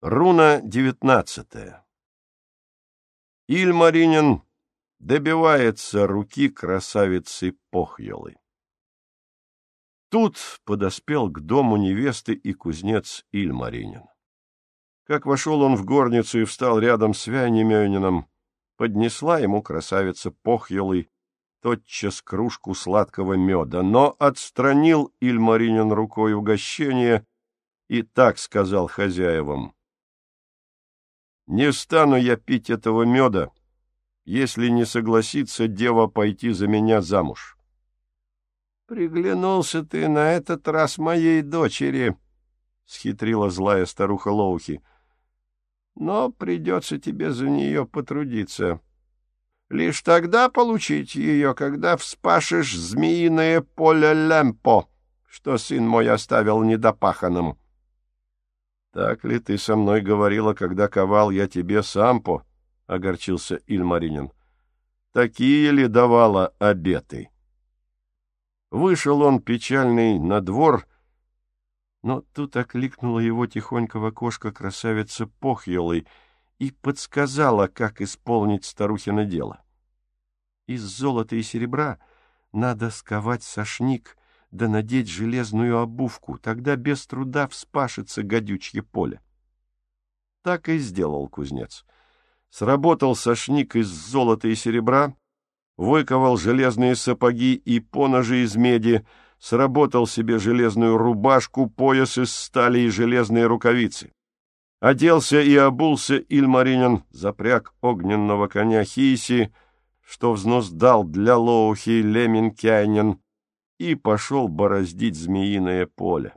Руна девятнадцатая. Ильмаринин добивается руки красавицы Похьелы. Тут подоспел к дому невесты и кузнец Ильмаринин. Как вошел он в горницу и встал рядом с Вянемёнином, поднесла ему красавица Похьелы тотчас кружку сладкого меда, но отстранил Ильмаринин рукой угощение и так сказал хозяевам — не стану я пить этого меда, если не согласится дева пойти за меня замуж. — Приглянулся ты на этот раз моей дочери, — схитрила злая старуха Лоухи. — Но придется тебе за нее потрудиться. Лишь тогда получить ее, когда вспашешь змеиное поле Лемпо, что сын мой оставил недопаханным. — так ли ты со мной говорила, когда ковал я тебе сампо? — огорчился Ильмаринин. — Такие ли давала обеты? Вышел он печальный на двор, но тут окликнула его тихонько в окошко красавица Похьелой и подсказала, как исполнить старухино дело. Из золота и серебра надо сковать сошник — да надеть железную обувку, тогда без труда вспашется гадючье поле. Так и сделал кузнец. Сработал сошник из золота и серебра, выковал железные сапоги и поножи из меди, сработал себе железную рубашку, пояс из стали и железные рукавицы. Оделся и обулся Ильмаринин, запряг огненного коня Хиси, что взнос дал для Лоухи Леминкяйнин, и пошел бороздить змеиное поле.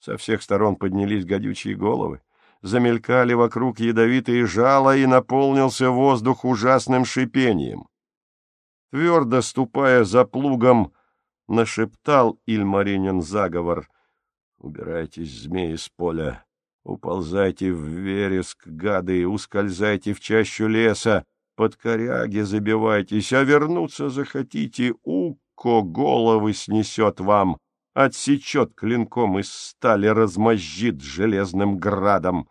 Со всех сторон поднялись гадючие головы, замелькали вокруг ядовитые жала, и наполнился воздух ужасным шипением. Твердо ступая за плугом, нашептал Ильмаринин заговор. «Убирайтесь, змеи, с поля, уползайте в вереск, гады, ускользайте в чащу леса, под коряги забивайтесь, а вернуться захотите, у легко головы снесет вам, отсечет клинком из стали, размозжит железным градом.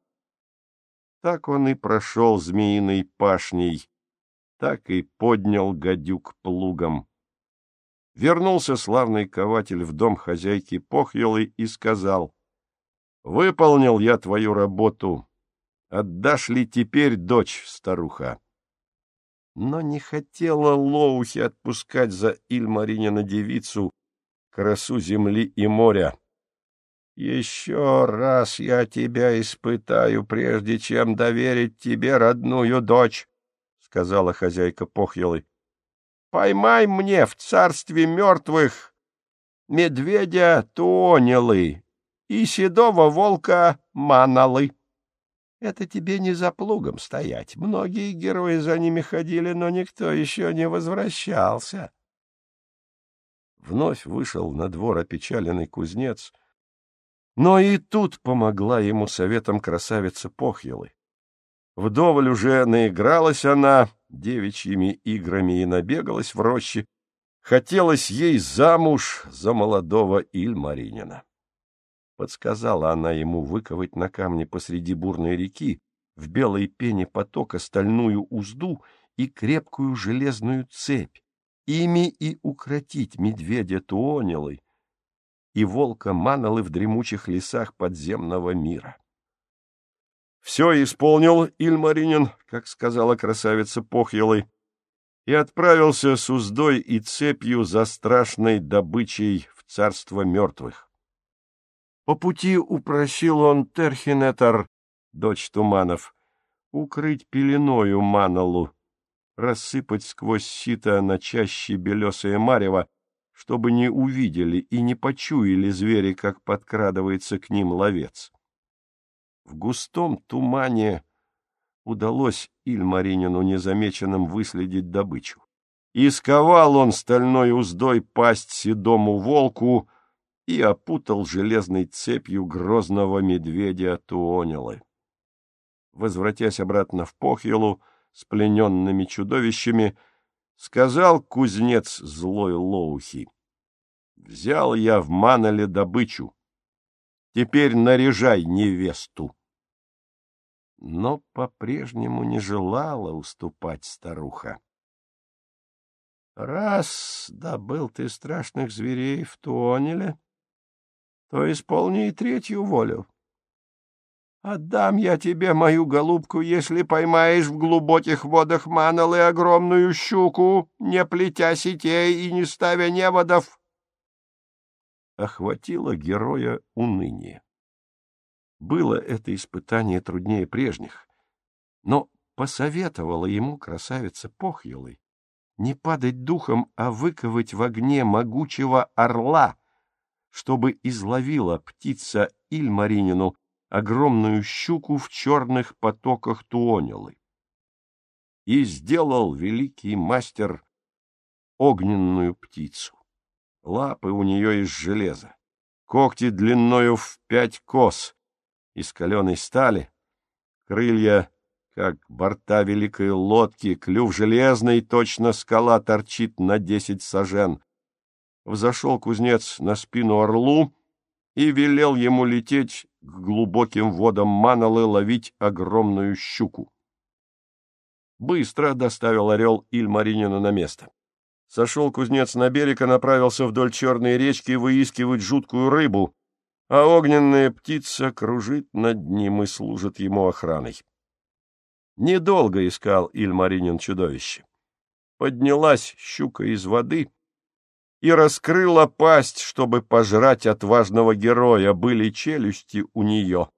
Так он и прошел змеиной пашней, так и поднял гадюк плугом. Вернулся славный кователь в дом хозяйки Похьелы и сказал, «Выполнил я твою работу. Отдашь ли теперь дочь, старуха?» Но не хотела Лоухи отпускать за Ильмаринина девицу, красу земли и моря. — Еще раз я тебя испытаю, прежде чем доверить тебе родную дочь, — сказала хозяйка Похьелы. — Поймай мне в царстве мертвых медведя Туонилы и седого волка Маналы. Это тебе не за плугом стоять. Многие герои за ними ходили, но никто еще не возвращался. Вновь вышел на двор опечаленный кузнец, но и тут помогла ему советом красавица Похьелы. Вдоволь уже наигралась она девичьими играми и набегалась в роще. Хотелось ей замуж за молодого Ильмаринина. Подсказала она ему выковать на камне посреди бурной реки в белой пене потока стальную узду и крепкую железную цепь, ими и укротить медведя Туонилы и волка Маналы в дремучих лесах подземного мира. Все исполнил Ильмаринин, как сказала красавица Похьелой, и отправился с уздой и цепью за страшной добычей в царство мертвых. По пути упросил он Терхинетар, дочь Туманов, укрыть пеленою Маналу, рассыпать сквозь сито на чаще белесое марево, чтобы не увидели и не почуяли звери, как подкрадывается к ним ловец. В густом тумане удалось Ильмаринину незамеченным выследить добычу. И сковал он стальной уздой пасть седому волку, и опутал железной цепью грозного медведя Туонилы. Возвратясь обратно в Похилу с плененными чудовищами, сказал кузнец злой Лоухи. «Взял я в Манале добычу. Теперь наряжай невесту». но по-прежнему не желала уступать старуха. — Раз добыл ты страшных зверей в Туонеле, то исполни и третью волю. Отдам я тебе мою голубку, если поймаешь в глубоких водах Маналы огромную щуку, не плетя сетей и не ставя неводов. Охватило героя уныние. Было это испытание труднее прежних, но посоветовала ему красавица Похьелой не падать духом, а выковать в огне могучего орла, чтобы изловила птица Ильмаринину огромную щуку в черных потоках Туонилы. И сделал великий мастер огненную птицу. Лапы у нее из железа, когти длиною в пять кос, из каленой стали, крылья, как борта великой лодки, клюв железный, точно скала торчит на десять сажен. Взошел кузнец на спину орлу и велел ему лететь к глубоким водам Маналы ловить огромную щуку. Быстро доставил орел Ильмаринина на место. Сошел кузнец на берег и направился вдоль черной речки выискивать жуткую рыбу, а огненная птица кружит над ним и служит ему охраной. Недолго искал Ильмаринин чудовище. Поднялась щука из воды и раскрыла пасть, чтобы пожрать отважного героя, были челюсти у нее,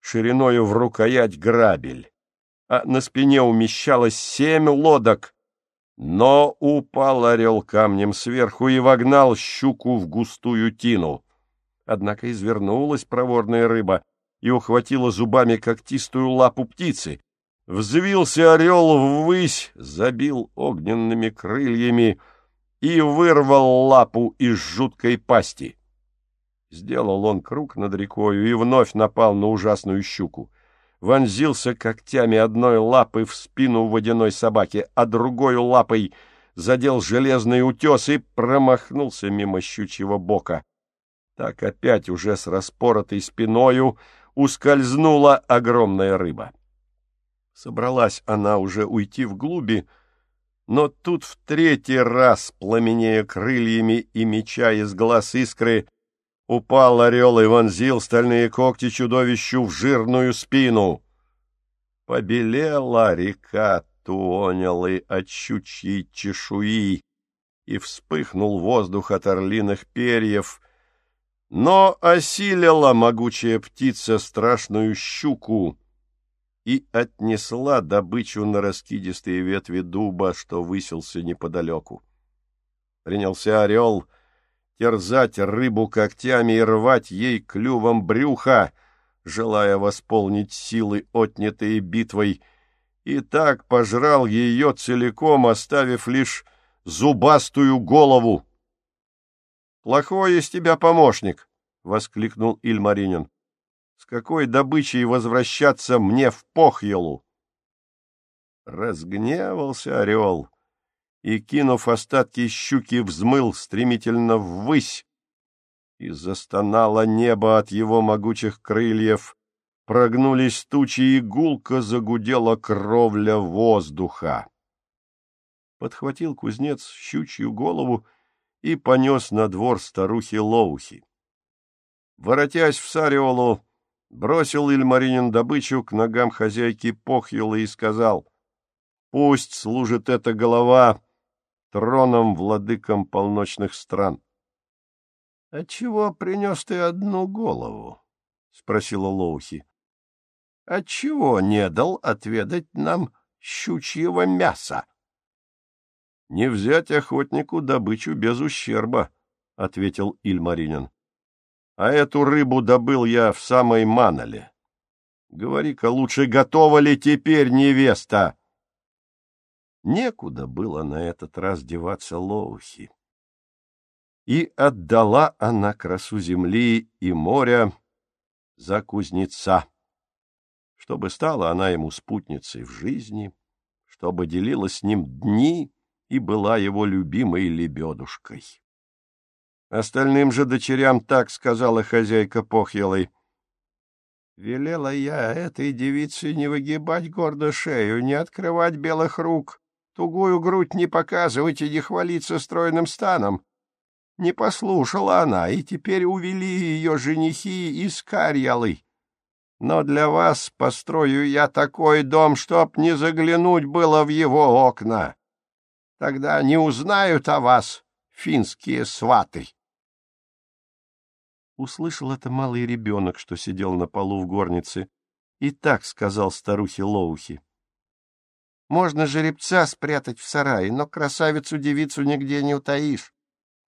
шириною в рукоять грабель, а на спине умещалось семь лодок, но упал орел камнем сверху и вогнал щуку в густую тину. Однако извернулась проворная рыба и ухватила зубами когтистую лапу птицы. Взвился орел ввысь, забил огненными крыльями — и вырвал лапу из жуткой пасти. Сделал он круг над рекою и вновь напал на ужасную щуку. Вонзился когтями одной лапы в спину водяной собаки, а другой лапой задел железный утес и промахнулся мимо щучьего бока. Так опять уже с распоротой спиною ускользнула огромная рыба. Собралась она уже уйти в глуби, но тут в третий раз, пламенея крыльями и меча из глаз искры, упал орел и вонзил стальные когти чудовищу в жирную спину. Побелела река Туонелы от щучьей чешуи, и вспыхнул воздух от орлиных перьев, но осилила могучая птица страшную щуку, и отнесла добычу на раскидистые ветви дуба, что высился неподалеку. Принялся орел терзать рыбу когтями и рвать ей клювом брюха, желая восполнить силы, отнятые битвой, и так пожрал ее целиком, оставив лишь зубастую голову. — Плохой из тебя помощник! — воскликнул Ильмаринин с какой добычей возвращаться мне в Похьелу? Разгневался орел и, кинув остатки щуки, взмыл стремительно ввысь, и застонало небо от его могучих крыльев, прогнулись тучи, и гулко загудела кровля воздуха. Подхватил кузнец щучью голову и понес на двор старухи Лоухи. Воротясь в Сариолу, бросил Ильмаринин добычу к ногам хозяйки Похьела и сказал, «Пусть служит эта голова троном владыкам полночных стран». — Отчего принес ты одну голову? — спросила Лоухи. — Отчего не дал отведать нам щучьего мяса? — Не взять охотнику добычу без ущерба, — ответил Ильмаринин а эту рыбу добыл я в самой Манале. Говори-ка лучше, готова ли теперь невеста? Некуда было на этот раз деваться Лоухи. И отдала она красу земли и моря за кузнеца, чтобы стала она ему спутницей в жизни, чтобы делила с ним дни и была его любимой лебедушкой. Остальным же дочерям так сказала хозяйка Похьелой. Велела я этой девице не выгибать гордо шею, не открывать белых рук, тугую грудь не показывать и не хвалиться стройным станом. Не послушала она, и теперь увели ее женихи из Карьялы. Но для вас построю я такой дом, чтоб не заглянуть было в его окна. Тогда не узнают о вас финские сваты. Услышал это малый ребенок, что сидел на полу в горнице, и так сказал старухе Лоухи. Можно жеребца спрятать в сарае, но красавицу-девицу нигде не утаишь.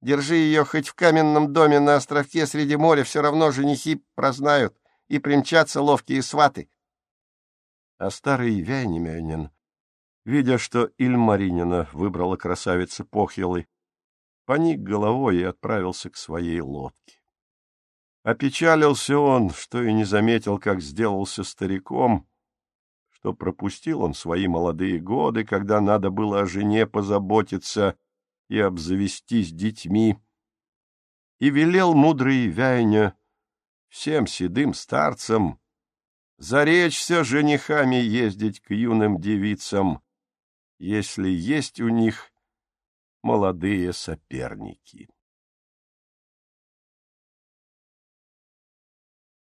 Держи ее хоть в каменном доме на островке среди моря, все равно женихи прознают и примчатся ловкие сваты. А старый Вяйнемянин, видя, что Ильмаринина выбрала красавица Похьелы, поник головой и отправился к своей лодке. Опечалился он, что и не заметил, как сделался стариком, что пропустил он свои молодые годы, когда надо было о жене позаботиться и обзавестись детьми, и велел мудрый Вяйня всем седым старцам заречься женихами ездить к юным девицам, если есть у них молодые соперники.